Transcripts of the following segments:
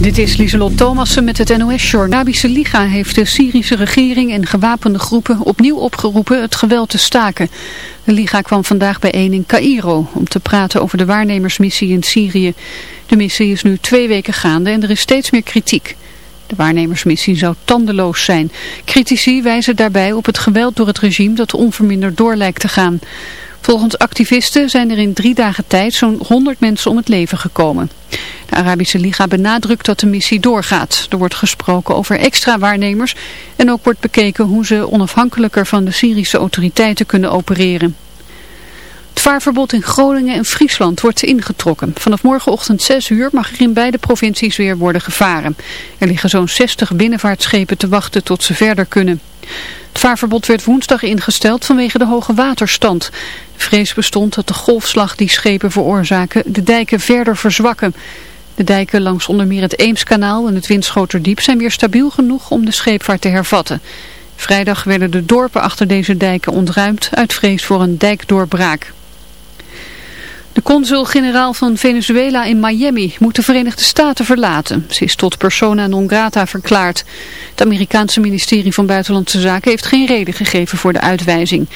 Dit is Lieselot Thomassen met het NOS-journal. De Liga heeft de Syrische regering en gewapende groepen opnieuw opgeroepen het geweld te staken. De Liga kwam vandaag bijeen in Cairo om te praten over de waarnemersmissie in Syrië. De missie is nu twee weken gaande en er is steeds meer kritiek. De waarnemersmissie zou tandeloos zijn. Critici wijzen daarbij op het geweld door het regime dat onverminderd door lijkt te gaan. Volgens activisten zijn er in drie dagen tijd zo'n 100 mensen om het leven gekomen. De Arabische Liga benadrukt dat de missie doorgaat. Er wordt gesproken over extra waarnemers en ook wordt bekeken hoe ze onafhankelijker van de Syrische autoriteiten kunnen opereren. Het vaarverbod in Groningen en Friesland wordt ingetrokken. Vanaf morgenochtend 6 uur mag er in beide provincies weer worden gevaren. Er liggen zo'n 60 binnenvaartschepen te wachten tot ze verder kunnen. Het vaarverbod werd woensdag ingesteld vanwege de hoge waterstand. Vrees bestond dat de golfslag die schepen veroorzaken de dijken verder verzwakken. De dijken langs onder meer het Eemskanaal en het Winschoterdiep zijn weer stabiel genoeg om de scheepvaart te hervatten. Vrijdag werden de dorpen achter deze dijken ontruimd uit vrees voor een dijkdoorbraak. De consul-generaal van Venezuela in Miami moet de Verenigde Staten verlaten. Ze is tot persona non grata verklaard. Het Amerikaanse ministerie van Buitenlandse Zaken heeft geen reden gegeven voor de uitwijzing.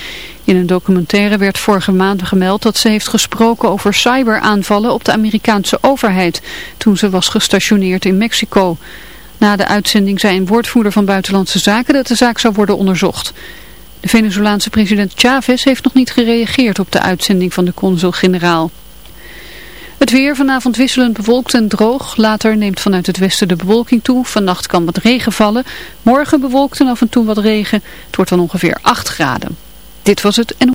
In een documentaire werd vorige maand gemeld dat ze heeft gesproken over cyberaanvallen op de Amerikaanse overheid toen ze was gestationeerd in Mexico. Na de uitzending zei een woordvoerder van Buitenlandse Zaken dat de zaak zou worden onderzocht. De Venezolaanse president Chavez heeft nog niet gereageerd op de uitzending van de consul-generaal. Het weer vanavond wisselend bewolkt en droog. Later neemt vanuit het westen de bewolking toe. Vannacht kan wat regen vallen. Morgen bewolkt en af en toe wat regen. Het wordt dan ongeveer 8 graden. Dit was het en...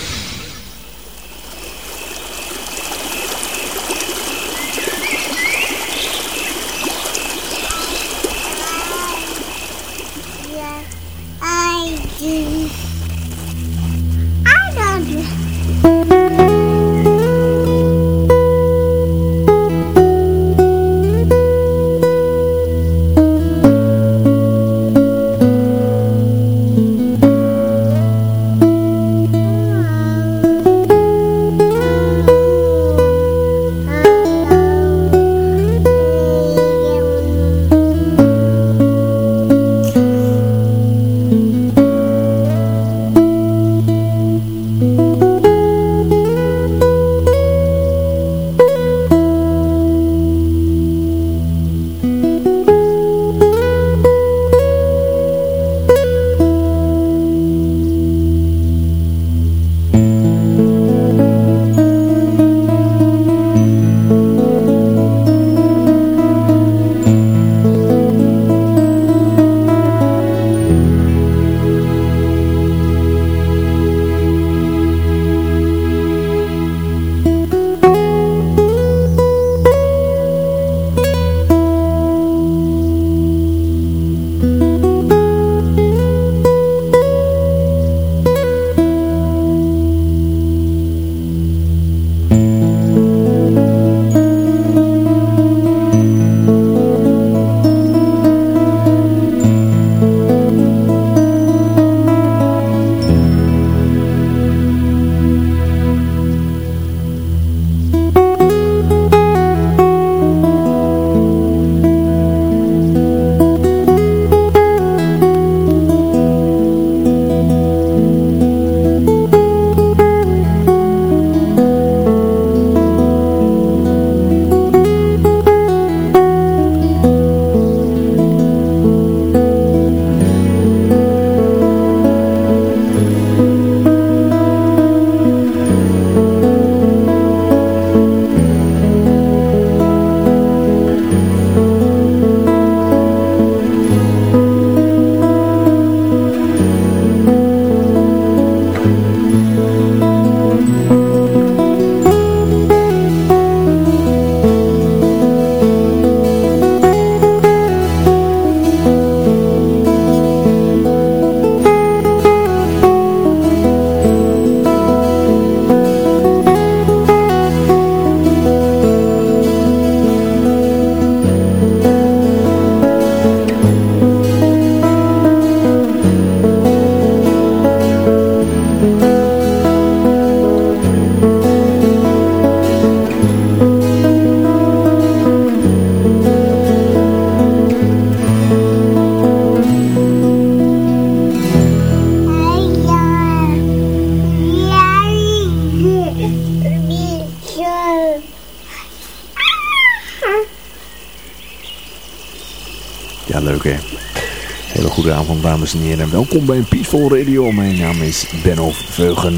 Dames en heren en welkom bij Peaceful Radio. Mijn naam is Benno Veugen.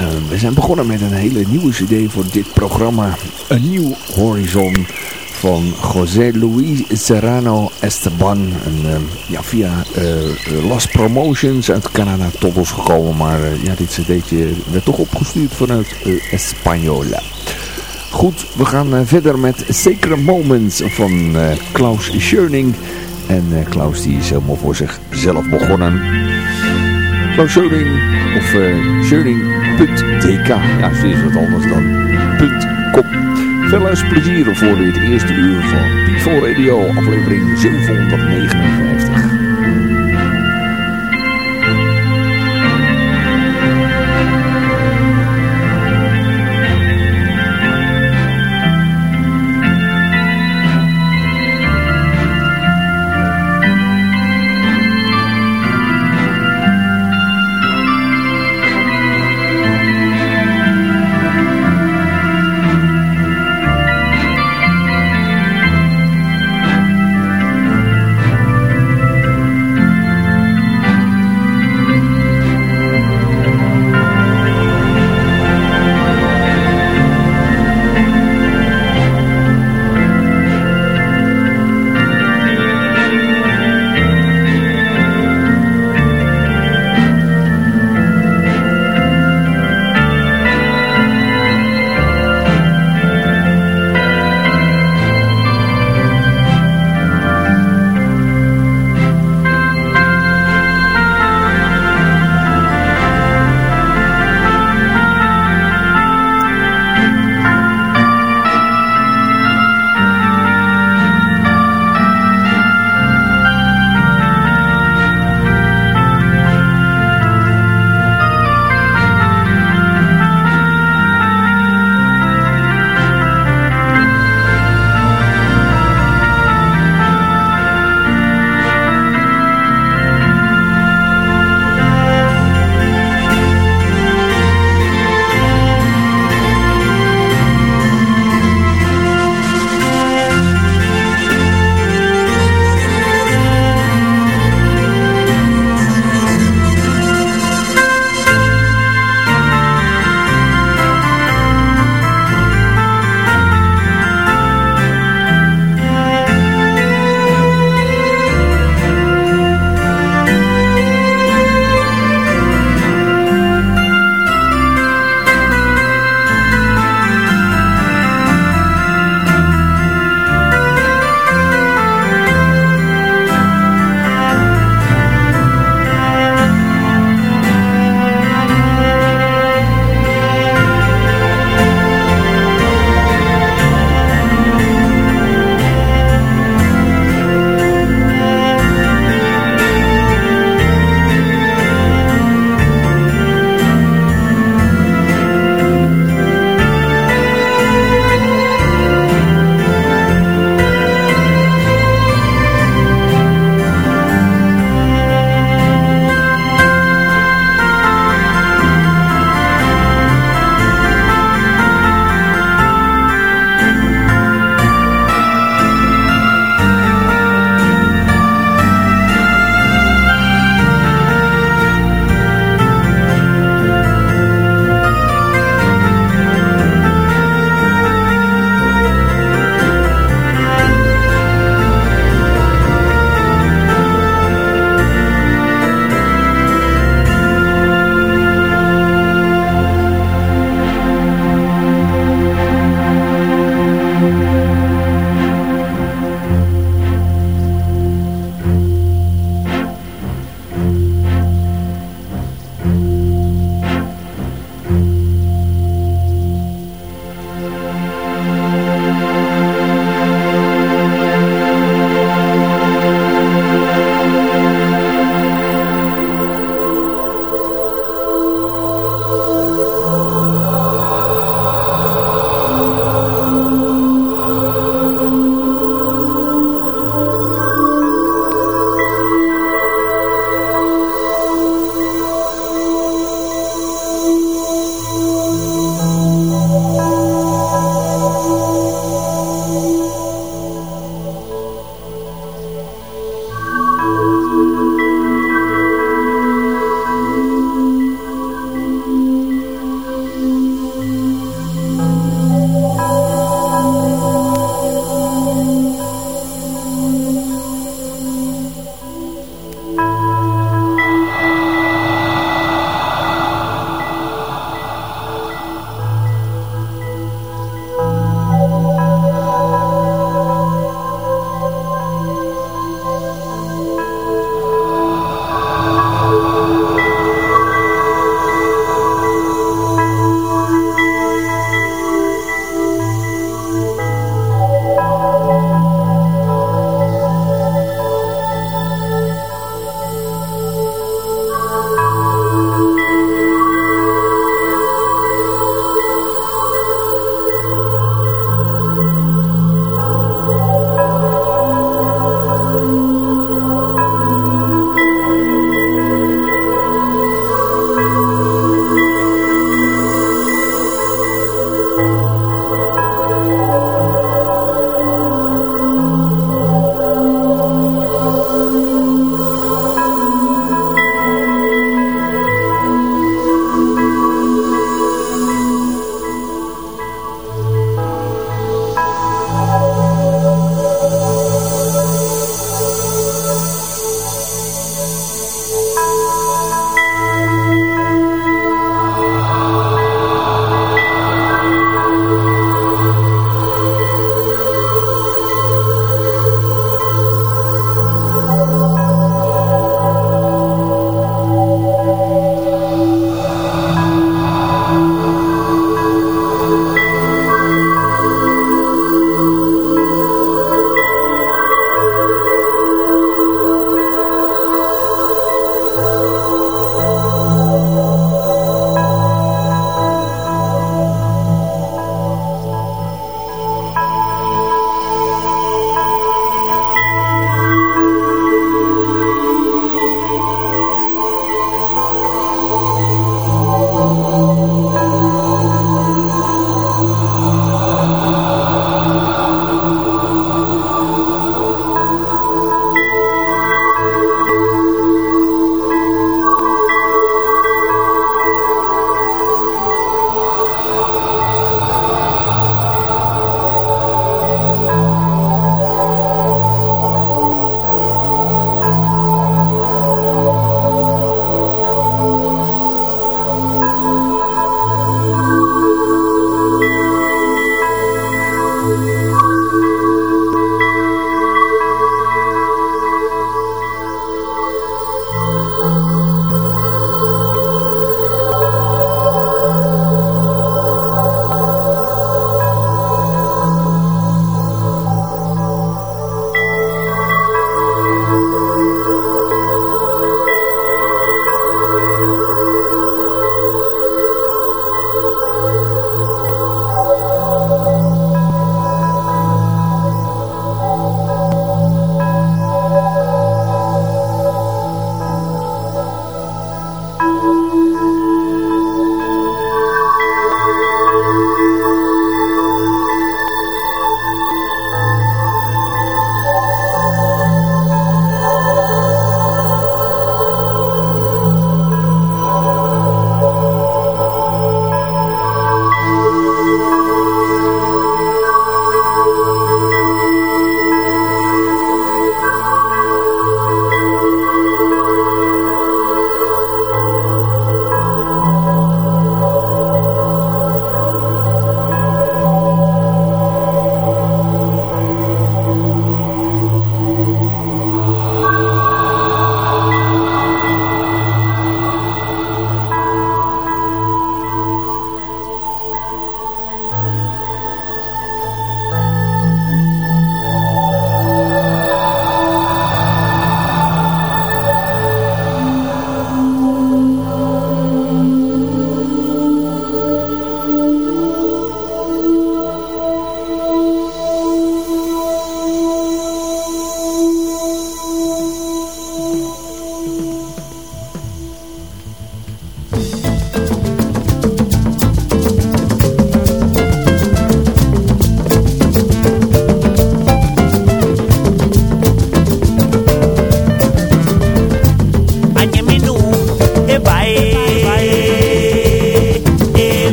Uh, we zijn begonnen met een hele nieuwe cd voor dit programma. Een nieuw horizon van José Luis Serrano Esteban. En, uh, ja, via uh, Las Promotions uit Canada tot ons gekomen. Maar ja, dit cd'tje werd toch opgestuurd vanuit Española. Goed, we gaan verder met Sacred Moments van Klaus Schöning. En Klaus die is helemaal voor zichzelf begonnen. Klaus Schöning of Schöning.tk. Ja, ze is wat anders dan .com. Veel plezier voor dit eerste uur van Peaceful Radio, aflevering 759.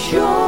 ничего.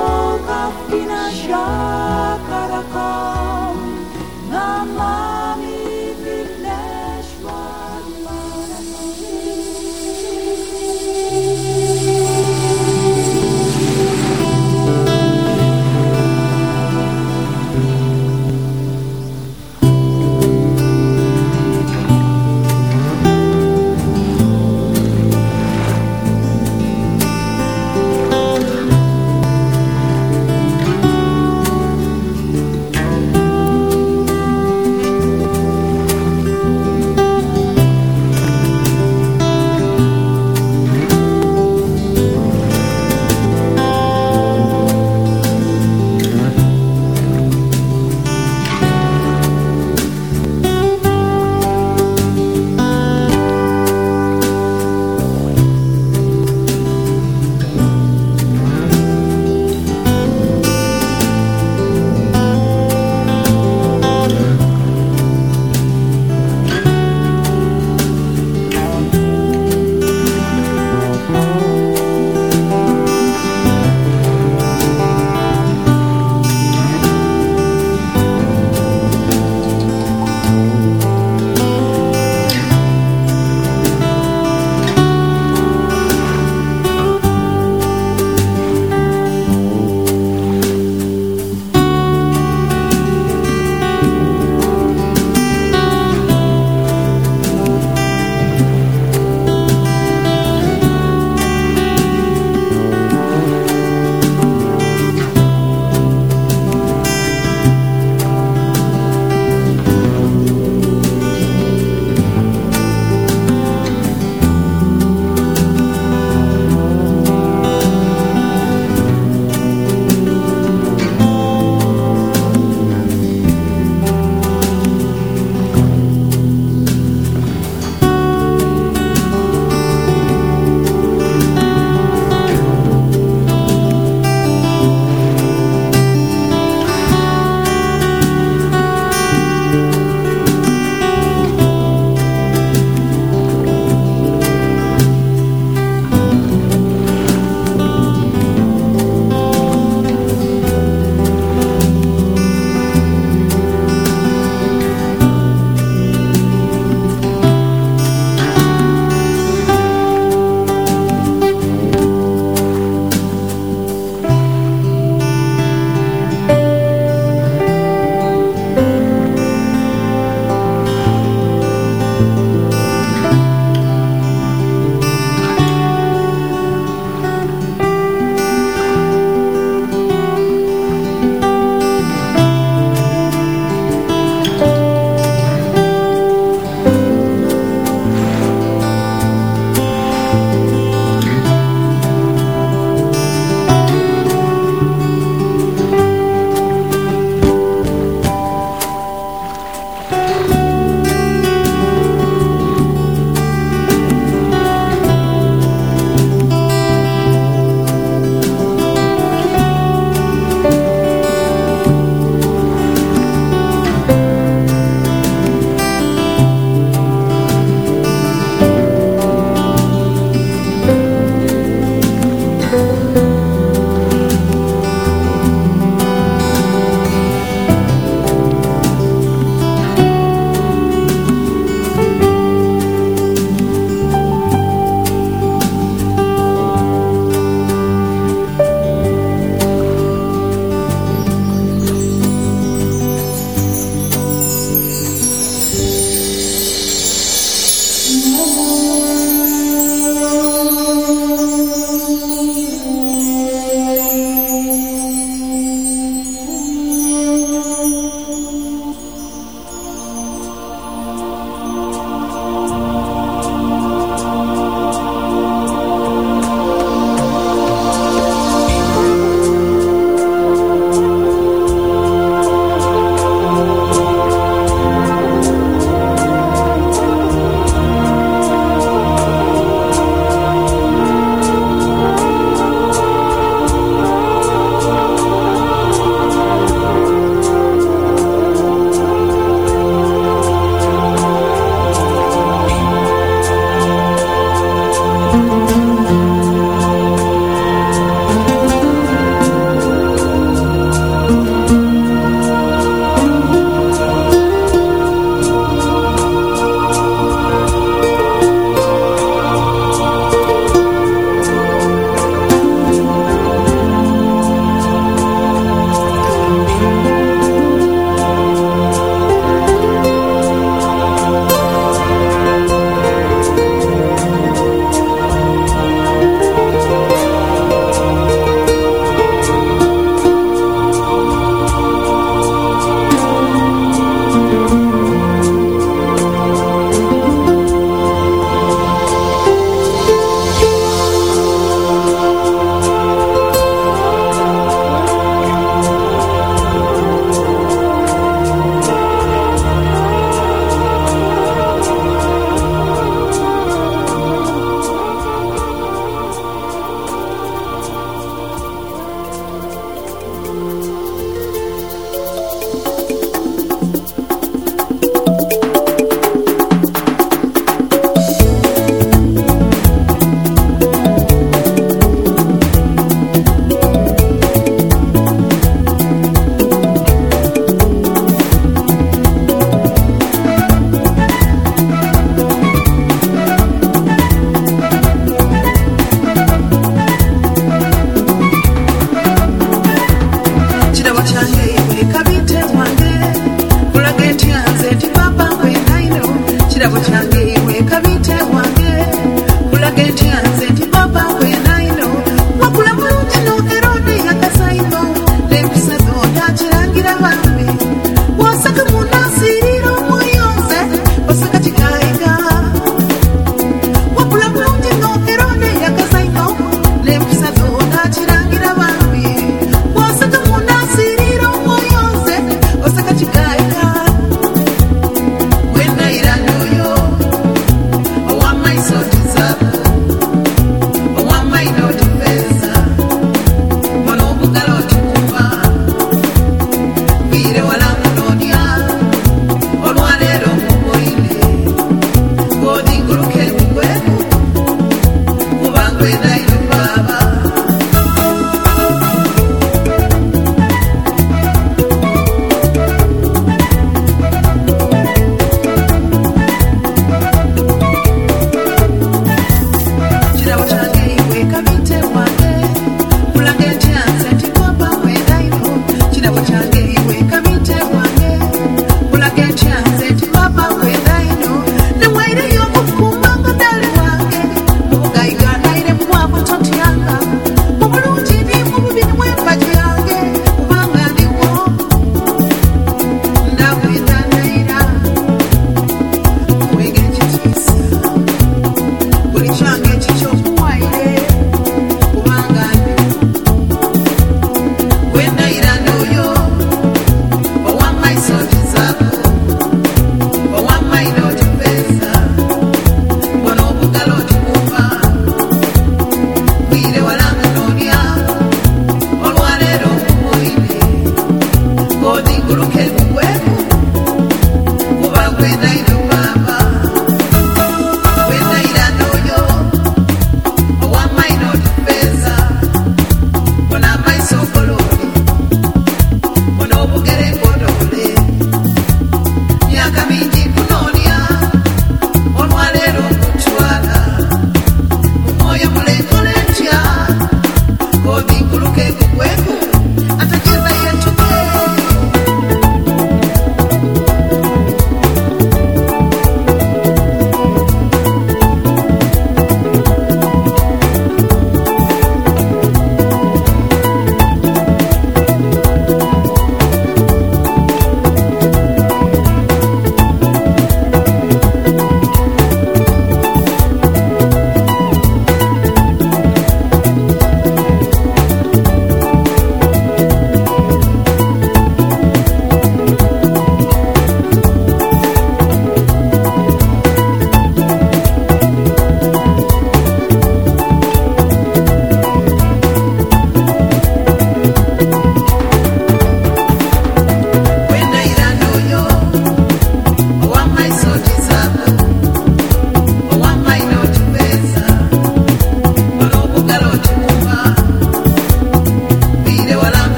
Baba.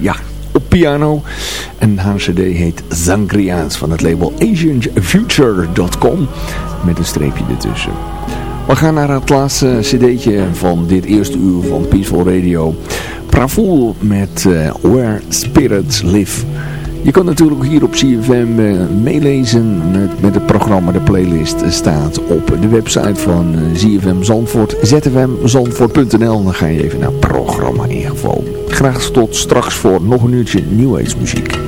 Ja, op piano. En haar cd heet Zangriaans van het label AsianFuture.com met een streepje ertussen. We gaan naar het laatste cd'tje van dit eerste uur van Peaceful Radio. Pravoel met uh, Where Spirits Live. Je kan natuurlijk hier op CFM uh, meelezen met, met, het programma. De playlist staat op de website van uh, ZFM Zandvoort. zfmzandvoort.nl Dan ga je even naar programma Graag tot straks voor nog een uurtje New Age muziek.